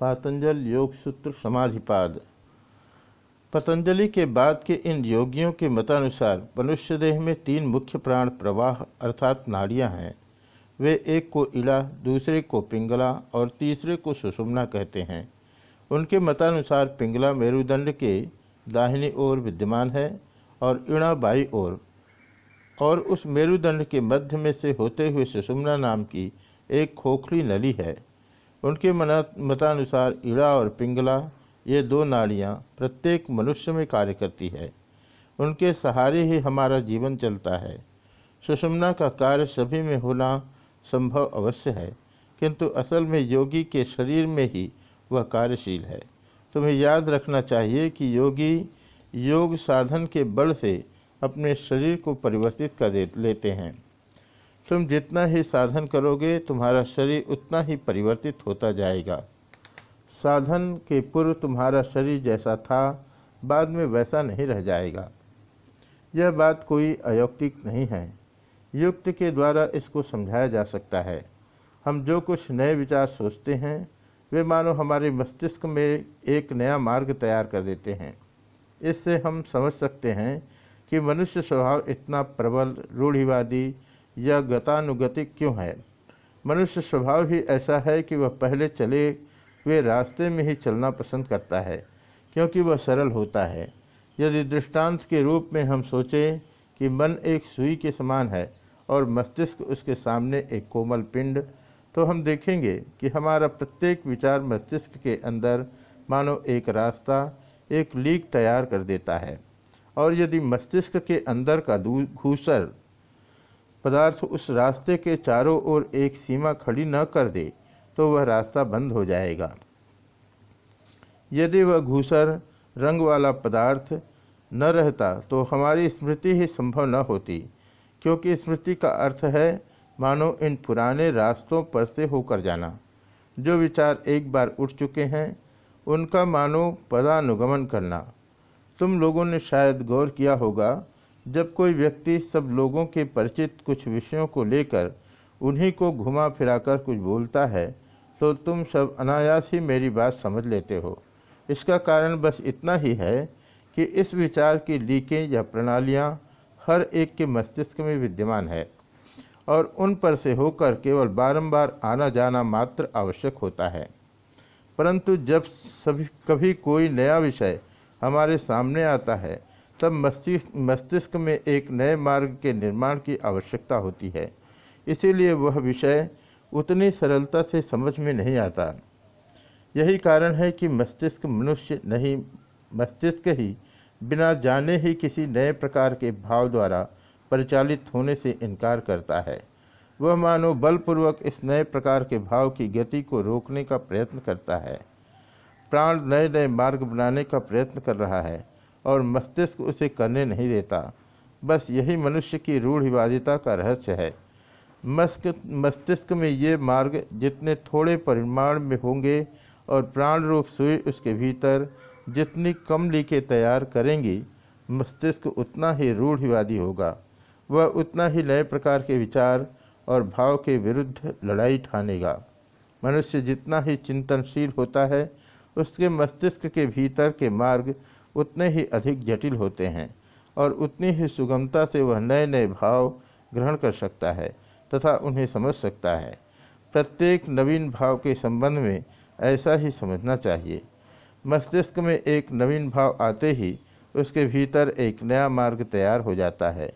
पातंजल योग सूत्र समाधिपाद। पतंजलि के बाद के इन योगियों के मतानुसार मनुष्य देह में तीन मुख्य प्राण प्रवाह अर्थात नाड़ियाँ हैं। वे एक को इला, दूसरे को पिंगला और तीसरे को सुषुम्ना कहते हैं। उनके मतानुसार पिंगला मेरुदंड के दाहिनी ओर विद्यमान है और इणा बाई ओर और उस मेरुदंड के मध्य में से होते हुए सुषुम्ना नाम की एक खोखली नली है। उनके मतानुसार ईड़ा और पिंगला, ये दो नाड़ियाँ प्रत्येक मनुष्य में कार्य करती है। उनके सहारे ही हमारा जीवन चलता है। सुषमना का कार्य सभी में होना संभव अवश्य है, किंतु असल में योगी के शरीर में ही वह कार्यशील है। तुम्हें याद रखना चाहिए कि योगी योग साधन के बल से अपने शरीर को परिवर्तित कर लेते हैं। तुम जितना ही साधन करोगे, तुम्हारा शरीर उतना ही परिवर्तित होता जाएगा। साधन के पूर्व तुम्हारा शरीर जैसा था, बाद में वैसा नहीं रह जाएगा। यह बात कोई अयौक्तिक नहीं है। युक्त के द्वारा इसको समझाया जा सकता है। हम जो कुछ नए विचार सोचते हैं, वे मानो हमारे मस्तिष्क में एक नया मार्ग तैयार कर देते हैं। इससे हम समझ सकते हैं कि मनुष्य स्वभाव इतना प्रबल, रूढ़िवादी या गतानुगतिक क्यों है? मनुष्य स्वभाव ही ऐसा है कि वह पहले चले हुए रास्ते में ही चलना पसंद करता है, क्योंकि वह सरल होता है। यदि दृष्टांत के रूप में हम सोचें कि मन एक सुई के समान है और मस्तिष्क उसके सामने एक कोमल पिंड तो हम देखेंगे कि हमारा प्रत्येक विचार मस्तिष्क के अंदर, मानो एक रास्ता, एक लीक तैयार कर देता है। और यदि मस्तिष्क के अंदर का घूसर पदार्थ उस रास्ते के चारों ओर एक सीमा खड़ी न कर दे तो वह रास्ता बंद हो जाएगा। यदि वह घूसर रंग वाला पदार्थ न रहता तो हमारी स्मृति ही संभव न होती, क्योंकि स्मृति का अर्थ है, मानो इन पुराने रास्तों पर से होकर जाना। जो विचार एक बार उठ चुके हैं, उनका मानो पदानुगमन करना। तुम लोगों ने शायद गौर किया होगा जब कोई व्यक्ति सब लोगों के परिचित कुछ विषयों को लेकर उन्हीं को घुमा फिराकर कुछ बोलता है तो तुम सब अनायास ही मेरी बात समझ लेते हो। इसका कारण बस इतना ही है कि इस विचार की लीकें या प्रणालियाँ हर एक के मस्तिष्क में विद्यमान है और उन पर से होकर केवल बारंबार आना जाना मात्र आवश्यक होता है। परंतु जब सभी, कभी कोई नया विषय हमारे सामने आता है तब मस्तिष्क मस्तिष्क में एक नए मार्ग के निर्माण की आवश्यकता होती है। इसीलिए वह विषय उतनी सरलता से समझ में नहीं आता। यही कारण है कि मस्तिष्क मनुष्य नहीं, मस्तिष्क ही बिना जाने ही किसी नए प्रकार के भाव द्वारा परिचालित होने से इनकार करता है। वह मानो बलपूर्वक इस नए प्रकार के भाव की गति को रोकने का प्रयत्न करता है। प्राण नए नए मार्ग बनाने का प्रयत्न कर रहा है। और मस्तिष्क उसे करने नहीं देता। बस यही मनुष्य की रूढ़िवादिता का रहस्य है। मस्क, मस्तिष्क में ये मार्ग जितने थोड़े परिमाण में होंगे और प्राण रूप सुई उसके भीतर जितनी कम लीके तैयार करेंगी, मस्तिष्क उतना ही रूढ़िवादी होगा। वह उतना ही नए प्रकार के विचार और भाव के विरुद्ध लड़ाई ठानेगा। मनुष्य जितना ही चिंतनशील होता है, उसके मस्तिष्क के भीतर के मार्ग उतने ही अधिक जटिल होते हैं और उतनी ही सुगमता से वह नए नए भाव ग्रहण कर सकता है तथा उन्हें समझ सकता है। प्रत्येक नवीन भाव के संबंध में ऐसा ही समझना चाहिए। मस्तिष्क में एक नवीन भाव आते ही उसके भीतर एक नया मार्ग तैयार हो जाता है।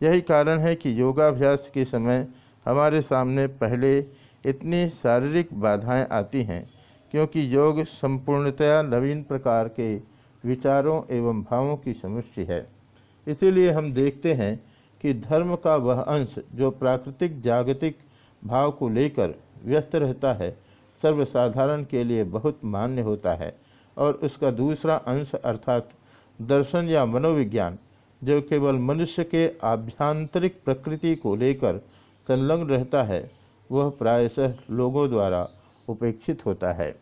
यही कारण है कि योगाभ्यास के समय हमारे सामने पहले इतनी शारीरिक बाधाएँ आती हैं, क्योंकि योग संपूर्णतया नवीन प्रकार के विचारों एवं भावों की समुष्टि है। इसीलिए हम देखते हैं कि धर्म का वह अंश जो प्राकृतिक, जागतिक भाव को लेकर व्यस्त रहता है, सर्वसाधारण के लिए बहुत मान्य होता है और उसका दूसरा अंश अर्थात दर्शन या मनोविज्ञान, जो केवल मनुष्य के आभ्यांतरिक प्रकृति को लेकर संलग्न रहता है, वह प्रायशः लोगों द्वारा उपेक्षित होता है।